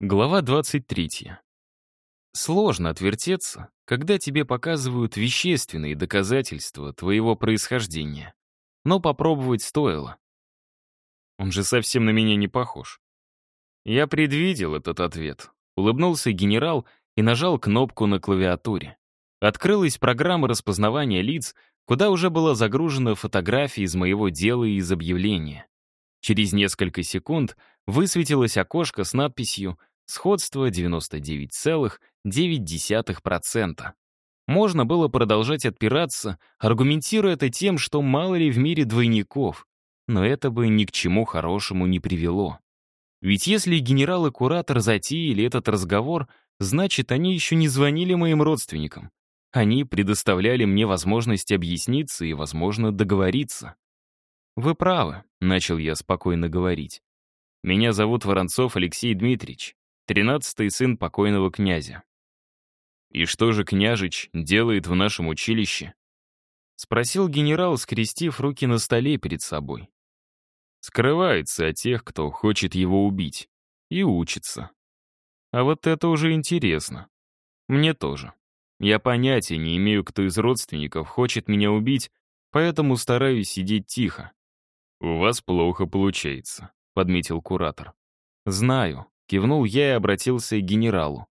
Глава 23. Сложно отвертеться, когда тебе показывают вещественные доказательства твоего происхождения. Но попробовать стоило. Он же совсем на меня не похож. Я предвидел этот ответ. Улыбнулся генерал и нажал кнопку на клавиатуре. Открылась программа распознавания лиц, куда уже была загружена фотография из моего дела и из объявления. Через несколько секунд высветилось окошко с надписью Сходство 99,9%. Можно было продолжать отпираться, аргументируя это тем, что мало ли в мире двойников. Но это бы ни к чему хорошему не привело. Ведь если генерал и куратор затеяли этот разговор, значит, они еще не звонили моим родственникам. Они предоставляли мне возможность объясниться и, возможно, договориться. «Вы правы», — начал я спокойно говорить. «Меня зовут Воронцов Алексей Дмитриевич тринадцатый сын покойного князя. «И что же княжич делает в нашем училище?» — спросил генерал, скрестив руки на столе перед собой. «Скрывается от тех, кто хочет его убить, и учится. А вот это уже интересно. Мне тоже. Я понятия не имею, кто из родственников хочет меня убить, поэтому стараюсь сидеть тихо». «У вас плохо получается», — подметил куратор. «Знаю», Кивнул я и обратился к генералу.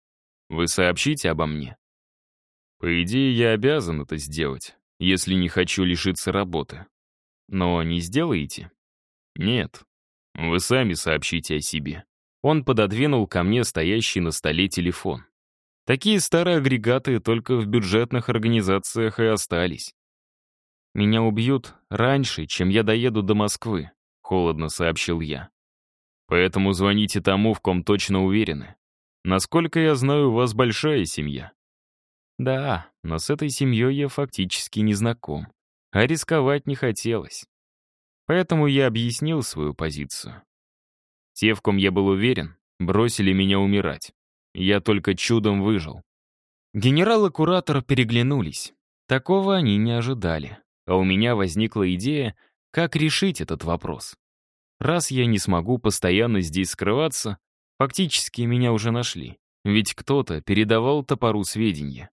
«Вы сообщите обо мне?» «По идее, я обязан это сделать, если не хочу лишиться работы. Но не сделаете?» «Нет. Вы сами сообщите о себе». Он пододвинул ко мне стоящий на столе телефон. Такие старые агрегаты только в бюджетных организациях и остались. «Меня убьют раньше, чем я доеду до Москвы», — холодно сообщил я. Поэтому звоните тому, в ком точно уверены. Насколько я знаю, у вас большая семья. Да, но с этой семьей я фактически не знаком. А рисковать не хотелось. Поэтому я объяснил свою позицию. Те, в ком я был уверен, бросили меня умирать. Я только чудом выжил. Генерал и куратор переглянулись. Такого они не ожидали. А у меня возникла идея, как решить этот вопрос. Раз я не смогу постоянно здесь скрываться, фактически меня уже нашли. Ведь кто-то передавал топору сведения.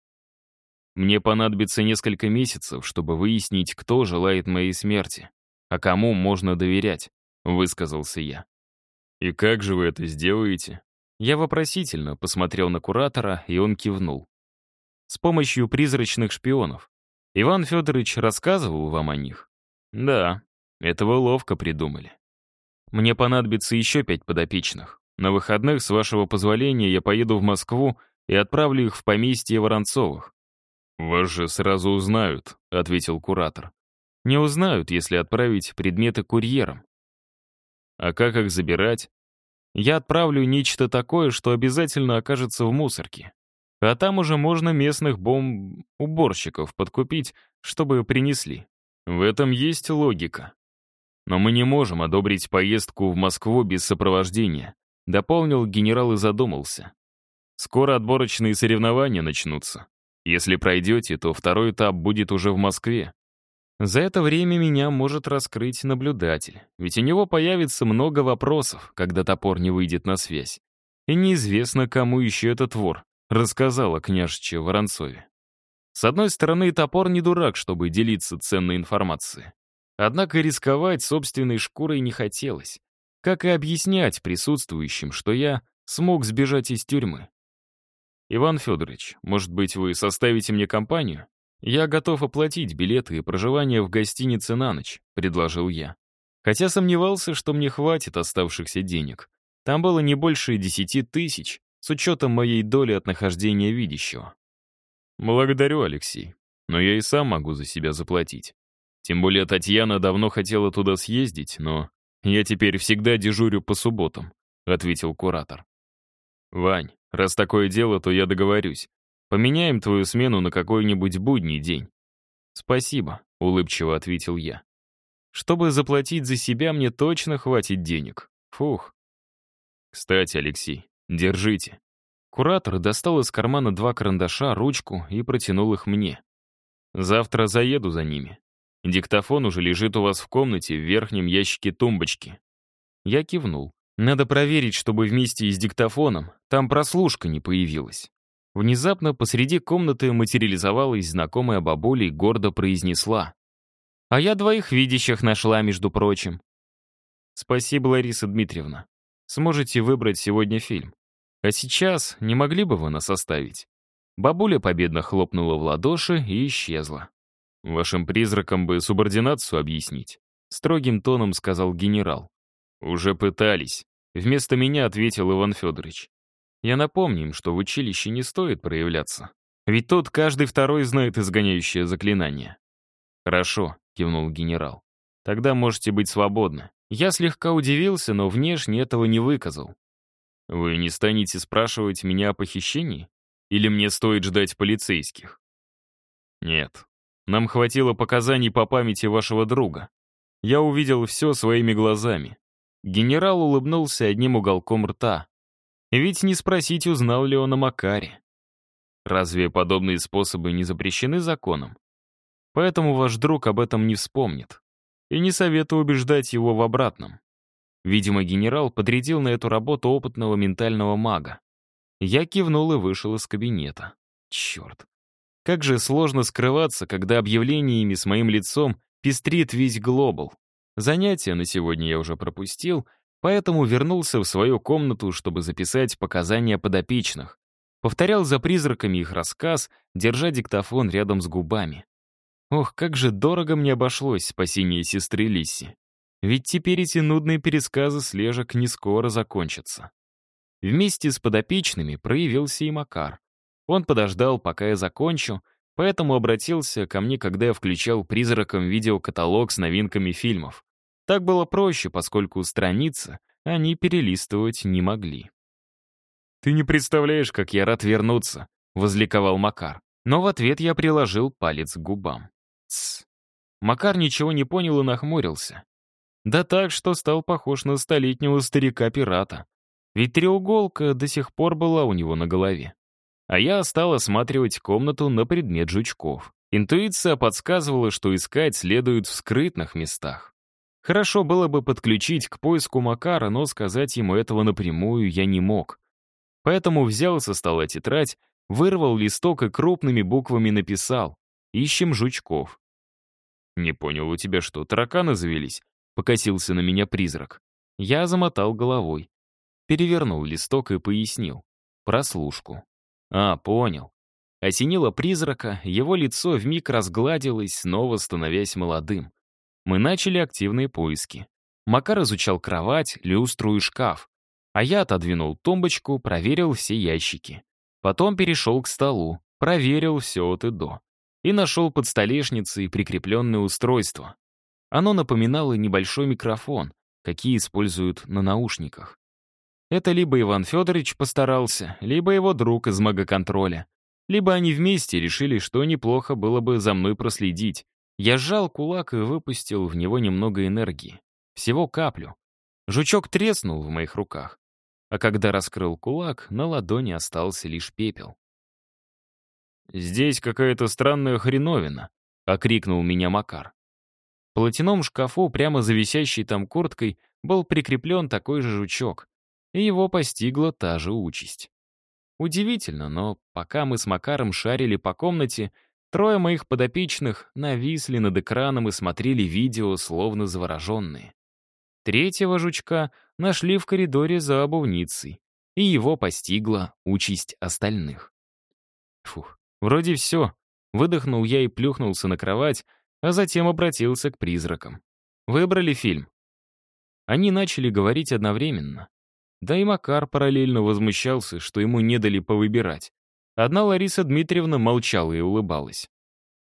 Мне понадобится несколько месяцев, чтобы выяснить, кто желает моей смерти, а кому можно доверять, высказался я. И как же вы это сделаете? Я вопросительно посмотрел на куратора, и он кивнул. С помощью призрачных шпионов. Иван Федорович рассказывал вам о них? Да, это вы ловко придумали. Мне понадобится еще пять подопечных. На выходных, с вашего позволения, я поеду в Москву и отправлю их в поместье Воронцовых». «Вас же сразу узнают», — ответил куратор. «Не узнают, если отправить предметы курьером». «А как их забирать?» «Я отправлю нечто такое, что обязательно окажется в мусорке. А там уже можно местных бомб-уборщиков подкупить, чтобы принесли. В этом есть логика. Но мы не можем одобрить поездку в Москву без сопровождения», дополнил генерал и задумался. «Скоро отборочные соревнования начнутся. Если пройдете, то второй этап будет уже в Москве. За это время меня может раскрыть наблюдатель, ведь у него появится много вопросов, когда топор не выйдет на связь. И неизвестно, кому еще этот вор рассказал о княжиче Воронцове. С одной стороны, топор не дурак, чтобы делиться ценной информацией. Однако рисковать собственной шкурой не хотелось. Как и объяснять присутствующим, что я смог сбежать из тюрьмы. «Иван Федорович, может быть, вы составите мне компанию? Я готов оплатить билеты и проживание в гостинице на ночь», — предложил я. Хотя сомневался, что мне хватит оставшихся денег. Там было не больше десяти тысяч, с учетом моей доли от нахождения видящего. «Благодарю, Алексей, но я и сам могу за себя заплатить. Тем более Татьяна давно хотела туда съездить, но я теперь всегда дежурю по субботам», — ответил куратор. «Вань, раз такое дело, то я договорюсь. Поменяем твою смену на какой-нибудь будний день». «Спасибо», — улыбчиво ответил я. «Чтобы заплатить за себя, мне точно хватит денег. Фух». «Кстати, Алексей, держите». Куратор достал из кармана два карандаша, ручку и протянул их мне. «Завтра заеду за ними. Диктофон уже лежит у вас в комнате в верхнем ящике тумбочки. Я кивнул. Надо проверить, чтобы вместе с диктофоном там прослушка не появилась. Внезапно посреди комнаты материализовалась знакомая бабуля и гордо произнесла. «А я двоих видящих нашла, между прочим». «Спасибо, Лариса Дмитриевна. Сможете выбрать сегодня фильм. А сейчас не могли бы вы нас оставить?» Бабуля победно хлопнула в ладоши и исчезла. «Вашим призракам бы субординацию объяснить», — строгим тоном сказал генерал. «Уже пытались». Вместо меня ответил Иван Федорович. «Я напомню им, что в училище не стоит проявляться. Ведь тут каждый второй знает изгоняющее заклинание». «Хорошо», — кивнул генерал. «Тогда можете быть свободны». Я слегка удивился, но внешне этого не выказал. «Вы не станете спрашивать меня о похищении? Или мне стоит ждать полицейских?» «Нет. Нам хватило показаний по памяти вашего друга. Я увидел все своими глазами. Генерал улыбнулся одним уголком рта. Ведь не спросить, узнал ли он о Макаре. Разве подобные способы не запрещены законом? Поэтому ваш друг об этом не вспомнит. И не советую убеждать его в обратном. Видимо, генерал подрядил на эту работу опытного ментального мага. Я кивнул и вышел из кабинета. Черт. Как же сложно скрываться, когда объявлениями с моим лицом пестрит весь глобал. Занятия на сегодня я уже пропустил, поэтому вернулся в свою комнату, чтобы записать показания подопечных. Повторял за призраками их рассказ, держа диктофон рядом с губами. Ох, как же дорого мне обошлось спасение сестры Лисси. Ведь теперь эти нудные пересказы слежек не скоро закончатся. Вместе с подопечными проявился и Макар. Он подождал, пока я закончу, Поэтому обратился ко мне, когда я включал призраком видеокаталог с новинками фильмов. Так было проще, поскольку страницы они перелистывать не могли. «Ты не представляешь, как я рад вернуться», — возликовал Макар. Но в ответ я приложил палец к губам. Тсс. Макар ничего не понял и нахмурился. Да так, что стал похож на столетнего старика-пирата. Ведь треуголка до сих пор была у него на голове а я стал осматривать комнату на предмет жучков. Интуиция подсказывала, что искать следует в скрытных местах. Хорошо было бы подключить к поиску Макара, но сказать ему этого напрямую я не мог. Поэтому взял со стола тетрадь, вырвал листок и крупными буквами написал «Ищем жучков». «Не понял, у тебя что, тараканы завелись?» — покосился на меня призрак. Я замотал головой. Перевернул листок и пояснил. Прослушку. А, понял. Осенило призрака, его лицо вмиг разгладилось, снова становясь молодым. Мы начали активные поиски. Макар изучал кровать, люстру и шкаф. А я отодвинул тумбочку, проверил все ящики. Потом перешел к столу, проверил все от и до. И нашел под столешницей прикрепленное устройство. Оно напоминало небольшой микрофон, какие используют на наушниках. Это либо Иван Федорович постарался, либо его друг из магоконтроля. Либо они вместе решили, что неплохо было бы за мной проследить. Я сжал кулак и выпустил в него немного энергии. Всего каплю. Жучок треснул в моих руках. А когда раскрыл кулак, на ладони остался лишь пепел. «Здесь какая-то странная хреновина», — окрикнул меня Макар. В платяном шкафу, прямо за висящей там курткой, был прикреплен такой же жучок и его постигла та же участь. Удивительно, но пока мы с Макаром шарили по комнате, трое моих подопечных нависли над экраном и смотрели видео, словно завороженные. Третьего жучка нашли в коридоре за обувницей, и его постигла участь остальных. Фух, вроде все. Выдохнул я и плюхнулся на кровать, а затем обратился к призракам. Выбрали фильм. Они начали говорить одновременно. Да и Макар параллельно возмущался, что ему не дали повыбирать. Одна Лариса Дмитриевна молчала и улыбалась.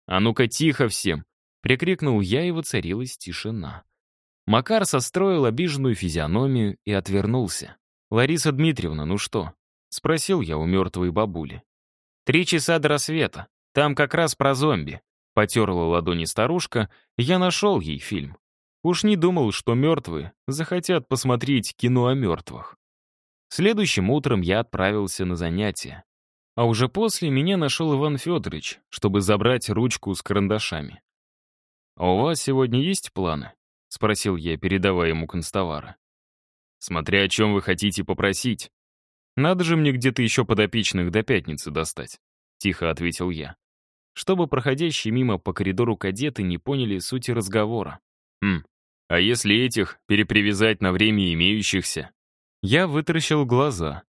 «А ну-ка тихо всем!» — прикрикнул я, и воцарилась тишина. Макар состроил обиженную физиономию и отвернулся. «Лариса Дмитриевна, ну что?» — спросил я у мертвой бабули. «Три часа до рассвета. Там как раз про зомби». Потерла ладони старушка, я нашел ей фильм. Уж не думал, что мертвые захотят посмотреть кино о мертвых. Следующим утром я отправился на занятия. А уже после меня нашел Иван Федорович, чтобы забрать ручку с карандашами. «А у вас сегодня есть планы?» — спросил я, передавая ему констовара. Смотря о чем вы хотите попросить. Надо же мне где-то еще подопечных до пятницы достать, тихо ответил я. Чтобы проходящие мимо по коридору кадеты не поняли сути разговора. Хм, а если этих перепривязать на время имеющихся? Я вытаращил глаза.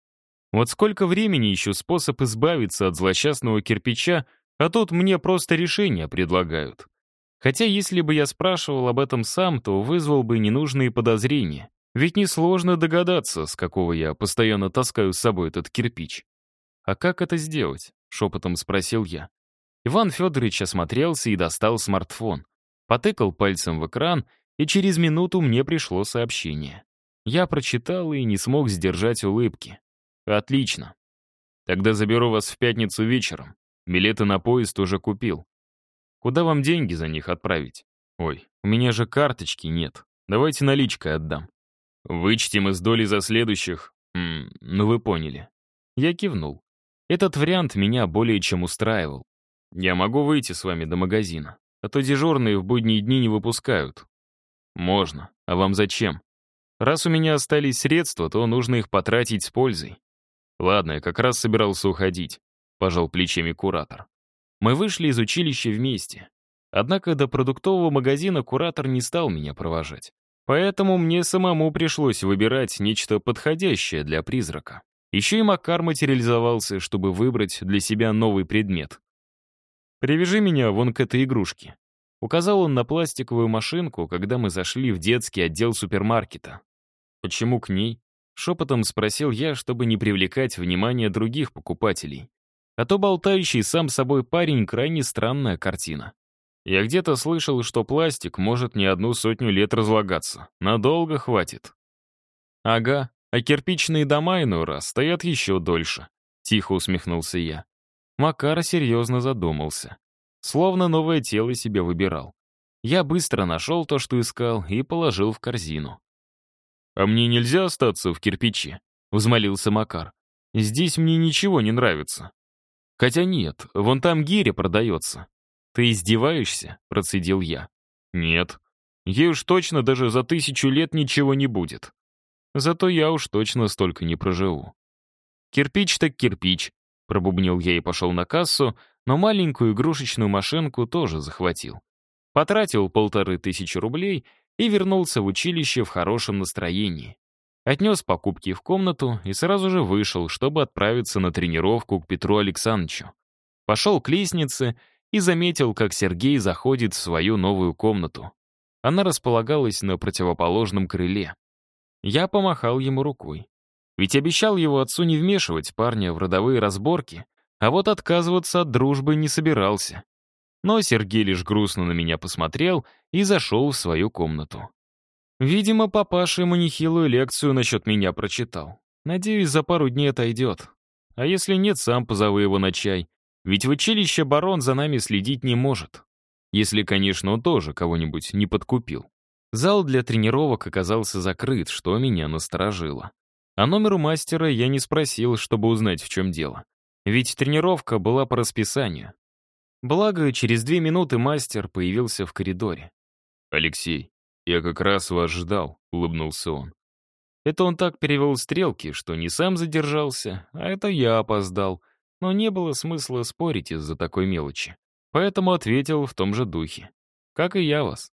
Вот сколько времени ищу способ избавиться от злосчастного кирпича, а тут мне просто решение предлагают. Хотя если бы я спрашивал об этом сам, то вызвал бы ненужные подозрения. Ведь несложно догадаться, с какого я постоянно таскаю с собой этот кирпич. «А как это сделать?» — шепотом спросил я. Иван Федорович осмотрелся и достал смартфон. Потыкал пальцем в экран, и через минуту мне пришло сообщение. Я прочитал и не смог сдержать улыбки. «Отлично. Тогда заберу вас в пятницу вечером. Билеты на поезд уже купил. Куда вам деньги за них отправить? Ой, у меня же карточки нет. Давайте наличкой отдам. Вычтем из доли за следующих... М -м, ну вы поняли. Я кивнул. Этот вариант меня более чем устраивал. Я могу выйти с вами до магазина, а то дежурные в будние дни не выпускают. Можно. А вам зачем? Раз у меня остались средства, то нужно их потратить с пользой. Ладно, я как раз собирался уходить, пожал плечами куратор. Мы вышли из училища вместе. Однако до продуктового магазина куратор не стал меня провожать. Поэтому мне самому пришлось выбирать нечто подходящее для призрака. Еще и Макар материализовался, чтобы выбрать для себя новый предмет. «Привяжи меня вон к этой игрушке», — указал он на пластиковую машинку, когда мы зашли в детский отдел супермаркета. «Почему к ней?» — шепотом спросил я, чтобы не привлекать внимание других покупателей. А то болтающий сам собой парень — крайне странная картина. Я где-то слышал, что пластик может не одну сотню лет разлагаться. Надолго хватит. Ага, а кирпичные дома иной раз стоят еще дольше. Тихо усмехнулся я. Макар серьезно задумался. Словно новое тело себе выбирал. Я быстро нашел то, что искал, и положил в корзину. «А мне нельзя остаться в кирпиче?» — взмолился Макар. «Здесь мне ничего не нравится». «Хотя нет, вон там гиря продается. «Ты издеваешься?» — процедил я. «Нет. Ей уж точно даже за тысячу лет ничего не будет. Зато я уж точно столько не проживу». «Кирпич так кирпич», — пробубнил я и пошел на кассу, но маленькую игрушечную машинку тоже захватил. Потратил полторы тысячи рублей и вернулся в училище в хорошем настроении. Отнес покупки в комнату и сразу же вышел, чтобы отправиться на тренировку к Петру Александровичу. Пошел к лестнице и заметил, как Сергей заходит в свою новую комнату. Она располагалась на противоположном крыле. Я помахал ему рукой. Ведь обещал его отцу не вмешивать парня в родовые разборки, а вот отказываться от дружбы не собирался. Но Сергей лишь грустно на меня посмотрел и зашел в свою комнату. Видимо, папаша ему нехилую лекцию насчет меня прочитал. Надеюсь, за пару дней отойдет. А если нет, сам позову его на чай. Ведь в училище барон за нами следить не может. Если, конечно, он тоже кого-нибудь не подкупил. Зал для тренировок оказался закрыт, что меня насторожило. А номер у мастера я не спросил, чтобы узнать, в чем дело. Ведь тренировка была по расписанию. Благо, через две минуты мастер появился в коридоре. «Алексей, я как раз вас ждал», — улыбнулся он. Это он так перевел стрелки, что не сам задержался, а это я опоздал, но не было смысла спорить из-за такой мелочи. Поэтому ответил в том же духе. Как и я вас.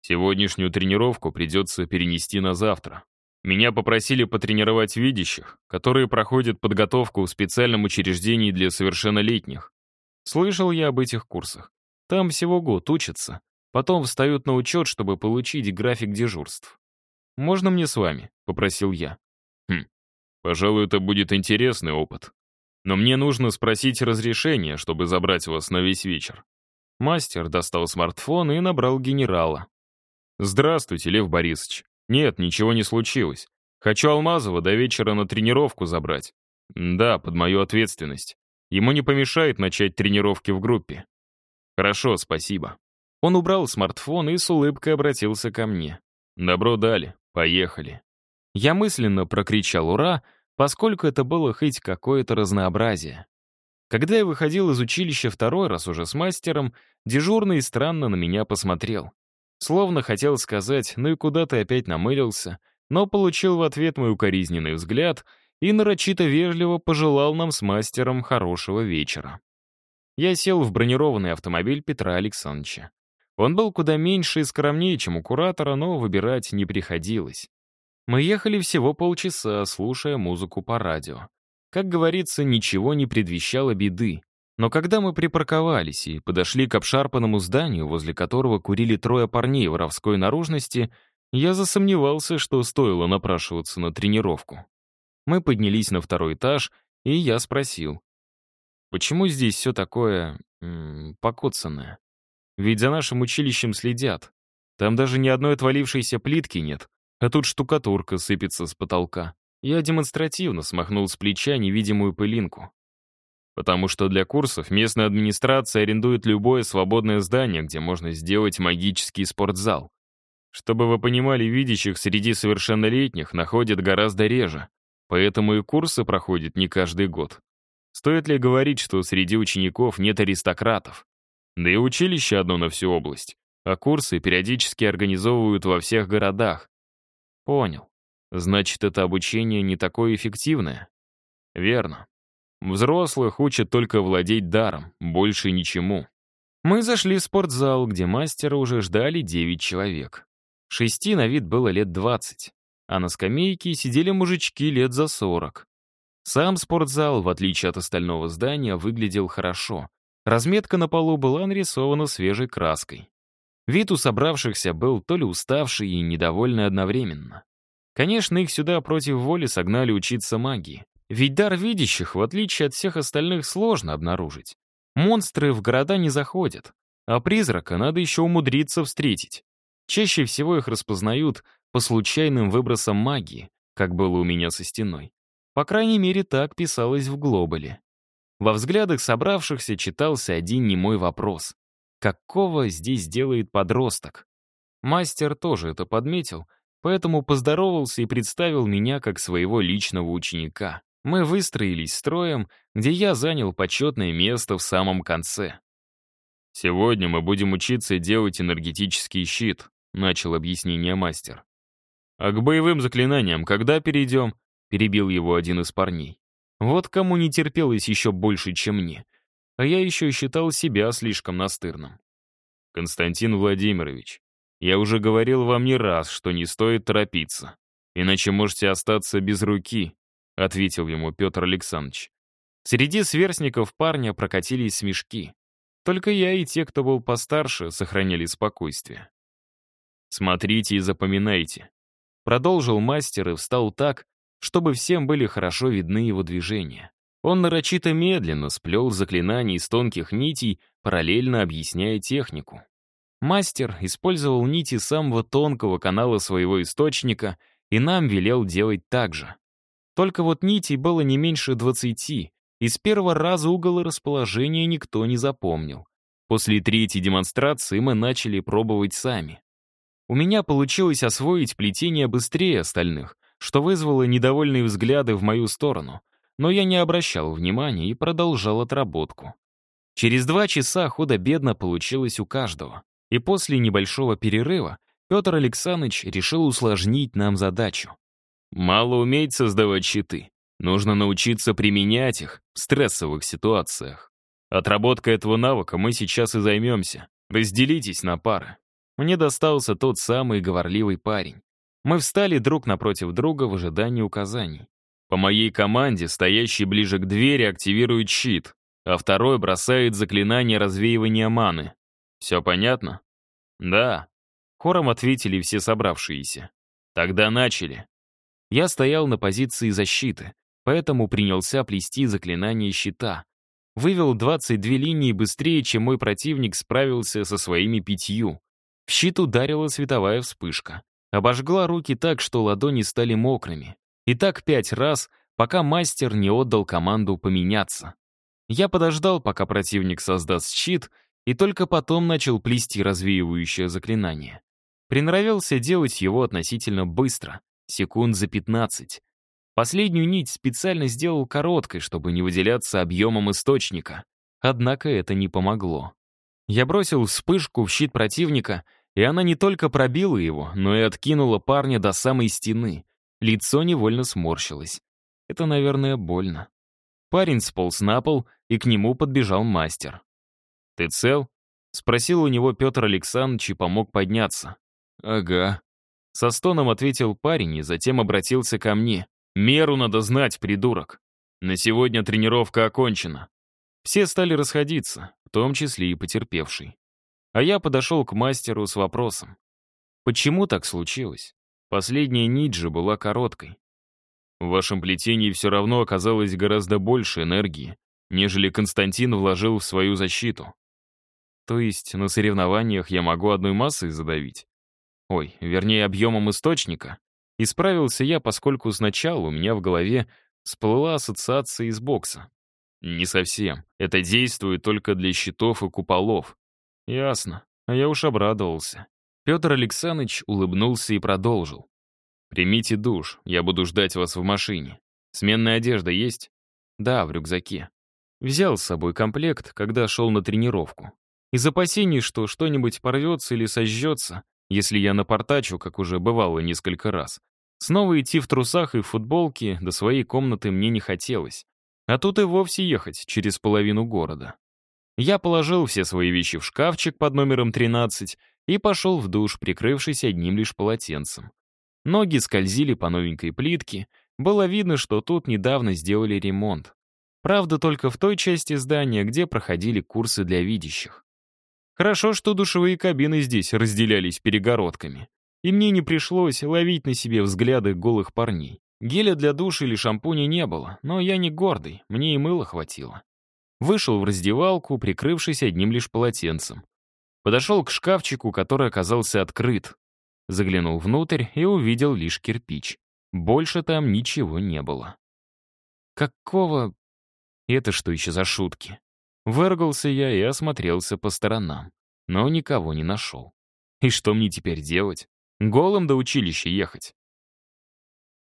Сегодняшнюю тренировку придется перенести на завтра. Меня попросили потренировать видящих, которые проходят подготовку в специальном учреждении для совершеннолетних. Слышал я об этих курсах. Там всего год учатся, потом встают на учет, чтобы получить график дежурств. «Можно мне с вами?» — попросил я. «Хм, пожалуй, это будет интересный опыт. Но мне нужно спросить разрешение, чтобы забрать вас на весь вечер». Мастер достал смартфон и набрал генерала. «Здравствуйте, Лев Борисович. Нет, ничего не случилось. Хочу Алмазова до вечера на тренировку забрать. Да, под мою ответственность. Ему не помешает начать тренировки в группе. Хорошо, спасибо». Он убрал смартфон и с улыбкой обратился ко мне. «Добро дали. Поехали». Я мысленно прокричал «Ура!», поскольку это было хоть какое-то разнообразие. Когда я выходил из училища второй раз уже с мастером, дежурный странно на меня посмотрел. Словно хотел сказать, ну и куда ты опять намылился, но получил в ответ мой укоризненный взгляд и нарочито вежливо пожелал нам с мастером хорошего вечера. Я сел в бронированный автомобиль Петра Александровича. Он был куда меньше и скромнее, чем у куратора, но выбирать не приходилось. Мы ехали всего полчаса, слушая музыку по радио. Как говорится, ничего не предвещало беды. Но когда мы припарковались и подошли к обшарпанному зданию, возле которого курили трое парней воровской наружности, я засомневался, что стоило напрашиваться на тренировку. Мы поднялись на второй этаж, и я спросил, почему здесь все такое... М -м, покоцанное? Ведь за нашим училищем следят. Там даже ни одной отвалившейся плитки нет, а тут штукатурка сыпется с потолка. Я демонстративно смахнул с плеча невидимую пылинку. Потому что для курсов местная администрация арендует любое свободное здание, где можно сделать магический спортзал. Чтобы вы понимали, видящих среди совершеннолетних находят гораздо реже, поэтому и курсы проходят не каждый год. Стоит ли говорить, что среди учеников нет аристократов? Да и училище одно на всю область, а курсы периодически организовывают во всех городах. Понял. Значит, это обучение не такое эффективное? Верно. Взрослых учат только владеть даром, больше ничему. Мы зашли в спортзал, где мастера уже ждали 9 человек. Шести на вид было лет 20, а на скамейке сидели мужички лет за 40. Сам спортзал, в отличие от остального здания, выглядел хорошо. Разметка на полу была нарисована свежей краской. Вид у собравшихся был то ли уставший и недовольный одновременно. Конечно, их сюда против воли согнали учиться магии. Ведь дар видящих, в отличие от всех остальных, сложно обнаружить. Монстры в города не заходят, а призрака надо еще умудриться встретить. Чаще всего их распознают по случайным выбросам магии, как было у меня со стеной. По крайней мере, так писалось в глобале. Во взглядах собравшихся читался один немой вопрос. Какого здесь делает подросток? Мастер тоже это подметил — поэтому поздоровался и представил меня как своего личного ученика. Мы выстроились строем, где я занял почетное место в самом конце. «Сегодня мы будем учиться делать энергетический щит», — начал объяснение мастер. «А к боевым заклинаниям когда перейдем?» — перебил его один из парней. Вот кому не терпелось еще больше, чем мне. А я еще считал себя слишком настырным. «Константин Владимирович, я уже говорил вам не раз, что не стоит торопиться, иначе можете остаться без руки», — ответил ему Петр Александрович. Среди сверстников парня прокатились смешки. Только я и те, кто был постарше, сохраняли спокойствие. «Смотрите и запоминайте», — продолжил мастер и встал так, чтобы всем были хорошо видны его движения. Он нарочито медленно сплел заклинания из тонких нитей, параллельно объясняя технику. Мастер использовал нити самого тонкого канала своего источника и нам велел делать так же. Только вот нитей было не меньше двадцати, и с первого раза угол расположения никто не запомнил. После третьей демонстрации мы начали пробовать сами. У меня получилось освоить плетение быстрее остальных, что вызвало недовольные взгляды в мою сторону, но я не обращал внимания и продолжал отработку. Через два часа худо-бедно получилось у каждого. И после небольшого перерыва Петр Александрович решил усложнить нам задачу. Мало уметь создавать щиты. Нужно научиться применять их в стрессовых ситуациях. Отработкой этого навыка мы сейчас и займемся. Разделитесь на пары. Мне достался тот самый говорливый парень. Мы встали друг напротив друга в ожидании указаний. По моей команде, стоящий ближе к двери активирует щит, а второй бросает заклинание развеивания маны. Все понятно? Да. Хором ответили все собравшиеся. Тогда начали. Я стоял на позиции защиты, поэтому принялся плести заклинание щита. Вывел 22 линии быстрее, чем мой противник справился со своими пятью. В щит ударила световая вспышка. Обожгла руки так, что ладони стали мокрыми. И так пять раз, пока мастер не отдал команду поменяться. Я подождал, пока противник создаст щит, и только потом начал плести развеивающее заклинание. Приноровился делать его относительно быстро, секунд за 15. Последнюю нить специально сделал короткой, чтобы не выделяться объемом источника. Однако это не помогло. Я бросил вспышку в щит противника, и она не только пробила его, но и откинула парня до самой стены. Лицо невольно сморщилось. Это, наверное, больно. Парень сполз на пол, и к нему подбежал мастер. «Ты цел?» — спросил у него Петр Александрович и помог подняться. «Ага». Со стоном ответил парень и затем обратился ко мне. «Меру надо знать, придурок. На сегодня тренировка окончена». Все стали расходиться, в том числе и потерпевший. А я подошел к мастеру с вопросом. Почему так случилось? Последняя нить же была короткой. В вашем плетении все равно оказалось гораздо больше энергии, нежели Константин вложил в свою защиту. То есть на соревнованиях я могу одной массой задавить? Ой, вернее, объемом источника. Исправился я, поскольку сначала у меня в голове всплыла ассоциация из бокса. Не совсем. Это действует только для щитов и куполов. Ясно. А я уж обрадовался. Петр Александрович улыбнулся и продолжил. «Примите душ, я буду ждать вас в машине. Сменная одежда есть?» «Да, в рюкзаке». Взял с собой комплект, когда шел на тренировку. Из опасений, что что-нибудь порвется или сожжется, если я напортачу, как уже бывало несколько раз. Снова идти в трусах и футболке до своей комнаты мне не хотелось. А тут и вовсе ехать через половину города. Я положил все свои вещи в шкафчик под номером 13 и пошел в душ, прикрывшись одним лишь полотенцем. Ноги скользили по новенькой плитке, было видно, что тут недавно сделали ремонт. Правда, только в той части здания, где проходили курсы для видящих. Хорошо, что душевые кабины здесь разделялись перегородками. И мне не пришлось ловить на себе взгляды голых парней. Геля для душа или шампуня не было, но я не гордый, мне и мыла хватило. Вышел в раздевалку, прикрывшись одним лишь полотенцем. Подошел к шкафчику, который оказался открыт. Заглянул внутрь и увидел лишь кирпич. Больше там ничего не было. Какого... Это что еще за шутки? Выргался я и осмотрелся по сторонам, но никого не нашел. И что мне теперь делать? Голым до училища ехать?